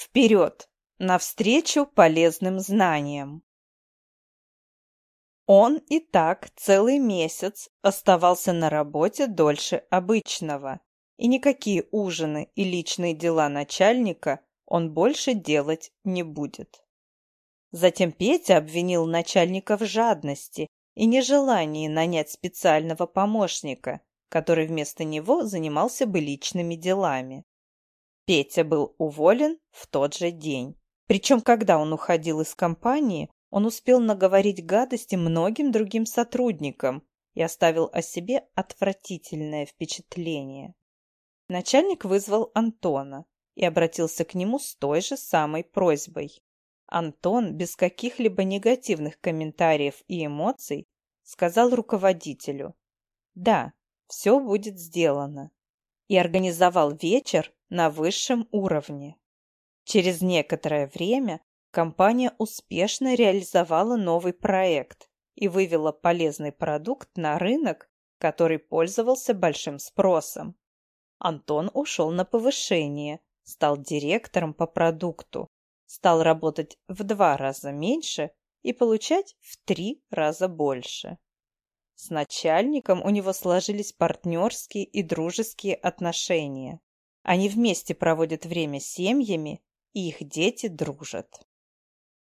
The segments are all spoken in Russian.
Вперед! Навстречу полезным знаниям! Он и так целый месяц оставался на работе дольше обычного, и никакие ужины и личные дела начальника он больше делать не будет. Затем Петя обвинил начальника в жадности и нежелании нанять специального помощника, который вместо него занимался бы личными делами. Петя был уволен в тот же день. Причем, когда он уходил из компании, он успел наговорить гадости многим другим сотрудникам и оставил о себе отвратительное впечатление. Начальник вызвал Антона и обратился к нему с той же самой просьбой. Антон без каких-либо негативных комментариев и эмоций сказал руководителю «Да, все будет сделано» и организовал вечер на высшем уровне. Через некоторое время компания успешно реализовала новый проект и вывела полезный продукт на рынок, который пользовался большим спросом. Антон ушел на повышение, стал директором по продукту, стал работать в два раза меньше и получать в три раза больше. С начальником у него сложились партнерские и дружеские отношения. Они вместе проводят время с семьями, и их дети дружат.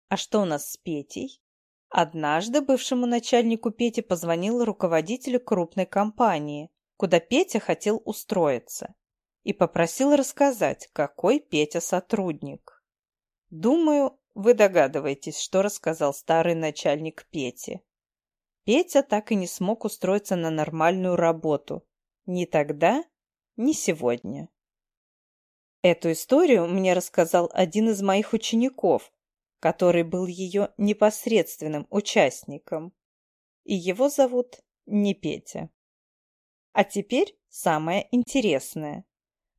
А что у нас с Петей? Однажды бывшему начальнику Пети позвонил руководителю крупной компании, куда Петя хотел устроиться, и попросил рассказать, какой Петя сотрудник. Думаю, вы догадываетесь, что рассказал старый начальник Пети. Петя так и не смог устроиться на нормальную работу. Ни тогда, ни сегодня. Эту историю мне рассказал один из моих учеников, который был ее непосредственным участником. И его зовут не Петя. А теперь самое интересное.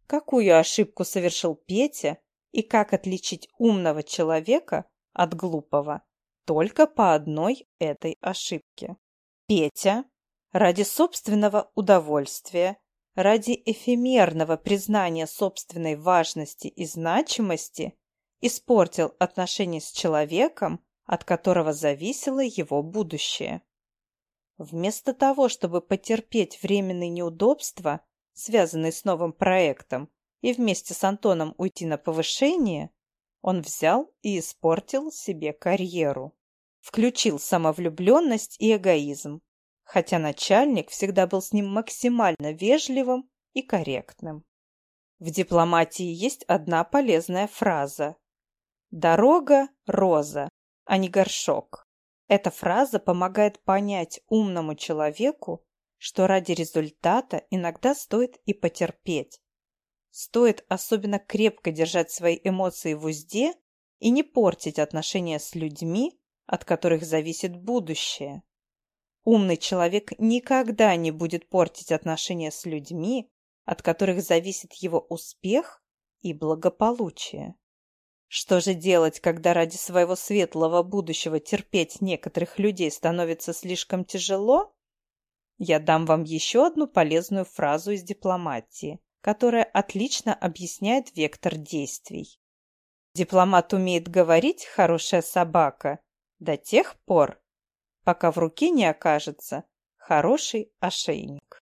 Какую ошибку совершил Петя и как отличить умного человека от глупого только по одной этой ошибке. Петя ради собственного удовольствия, ради эфемерного признания собственной важности и значимости испортил отношения с человеком, от которого зависело его будущее. Вместо того, чтобы потерпеть временные неудобства, связанные с новым проектом, и вместе с Антоном уйти на повышение, он взял и испортил себе карьеру. Включил самовлюбленность и эгоизм, хотя начальник всегда был с ним максимально вежливым и корректным. В дипломатии есть одна полезная фраза. «Дорога – роза, а не горшок». Эта фраза помогает понять умному человеку, что ради результата иногда стоит и потерпеть, Стоит особенно крепко держать свои эмоции в узде и не портить отношения с людьми, от которых зависит будущее. Умный человек никогда не будет портить отношения с людьми, от которых зависит его успех и благополучие. Что же делать, когда ради своего светлого будущего терпеть некоторых людей становится слишком тяжело? Я дам вам еще одну полезную фразу из дипломатии которая отлично объясняет вектор действий. Дипломат умеет говорить «хорошая собака» до тех пор, пока в руке не окажется хороший ошейник.